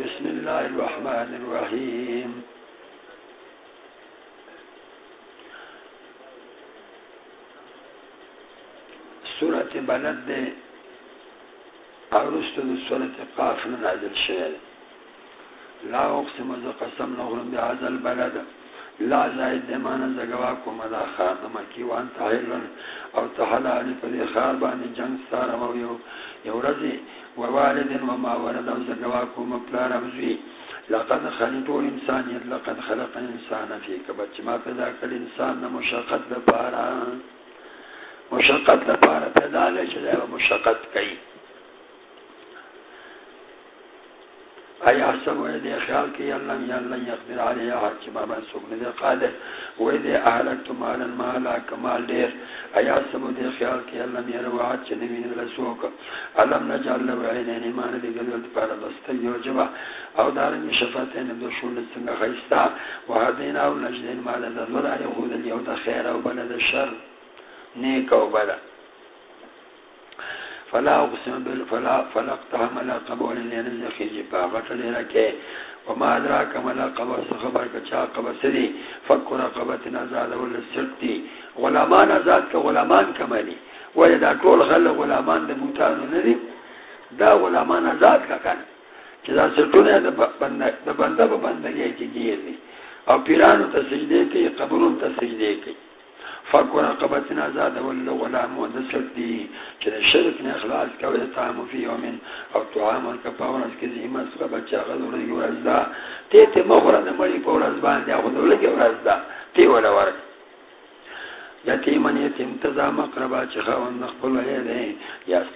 بسم الله الرحمن الرحيم. سورة بلد دے اورست دو سورة قاف نازل شعر لا اقسم ذا قسم نغرم بهذا البلد. لا زائد دیمانا زگواکو مدا خار نمکی وان تحلن او تحلالی پدی خار بانی جنگ ستارم او یو یو رزی ووالد وما ولد او مپلار امزوی لقد خلقو انسانیت یعنی لقد خلق انسان فی کبچ ما پیدا کل انسان نمشقت لپارا مشقت لپارا پیدا لے چلے و مشقت کئی. ایا سب وے دے خیال کی اللہ، یا اللہ یقدر علی حق بابا سبن دے قادر. وے دے اهلک مال مال کمال دیر. ایا سب دے خیال کی اللہ میرا وعد چنے علم نجعل له عینین، ایمان دے گل پر بست یو او دار می شفاعتین دو شون سنگ خیستا. وهدینا او نجدین مال ذل یهود الیود خیر او بلد شر. نیک او بلد. فلا اقسم بال فلا فلقتها ملا قبول لين الخيج باغت لركه وما ادراك ملا قبر خبر كچا قبر سدي فك رقبه نزاد ولا سرتي غلامان ازاد ك غلامان كمالي. ولا طول خل غلامان د موتان ندي. دا غلامان ازاد کا کان چې دا سټونه د بنده د بنده په بندګي کې او پیرانو ته سجده کوي قبرونو ته سجده کوي فکر رقبت زاد ولا ولا مودسل دی چې شرک نه اخلاص کوي طعام فی یوم او طعام کفاره کې زی مسره بچا غلو لري ورځدا ته ته مخره نه مړی په ورځ باندې خو دلته ورځدا تی ولا ورځ یتیمن یتیم تزا مقربا چه خواهن نخبل ویده یا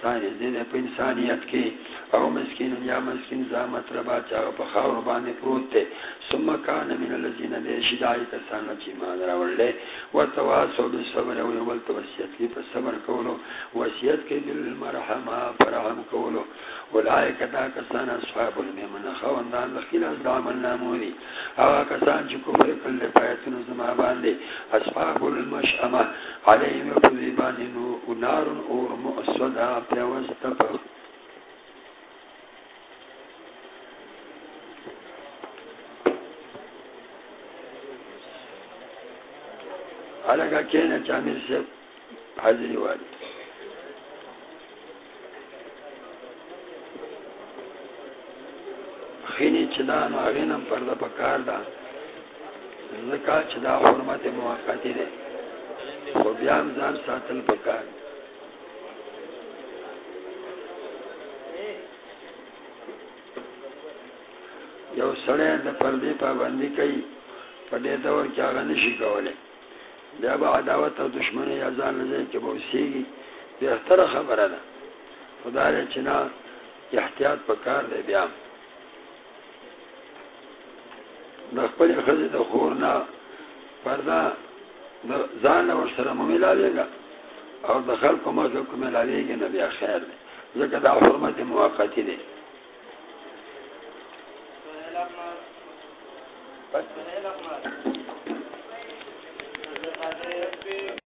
ستانی زیده پا انسانیت کی۔ او مسکین یا مسکین زا مطربا چه پا خواهن بانی پروت تے۔ سم کان من اللذین دے شدائی کسانا چی مادر ورلے و تواسو بصبر او یولت وسیعت کی پا صبر کولو۔ وسیعت کی بالمرحمہ پرحم کولو۔ ولائے کتا کسان اصحاب المیمن خواهن دان لخیل از دامن ناموری۔ او کسان چی کفر کل پایتن زمان باندے۔ اصحاب المشعم عليهم يكذبان نار اور مؤسدا پیوستفق حلقہ کہنا چامر سے حاضری والی خینی اغینم پرده پکار دا زکا چدا حرمت دے خو ساتل پکار یو سړی د پردې پابندي کوي په دې دور کې هغه نشي کولی بیا به عداوت او دشمني یا ځان لږه کې به اوسېږي بهتره خبره ده. خدای دې چې احتیاط پکار دی بیا. د خپل خزې د خور نه پرده ځان ور سره ملاوي گا او د خلکو مګه کوم ملاويږي نه، بیا خیر دی. ځکه دا حرمت موقتی دی. بس